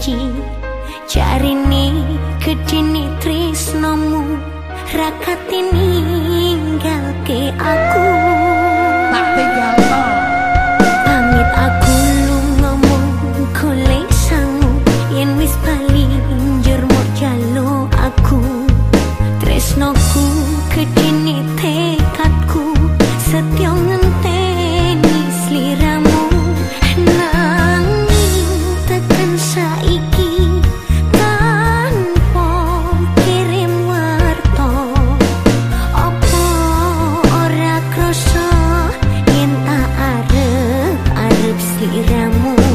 janji Carini kedini trisnomu Rakati ninggal ke aku diramu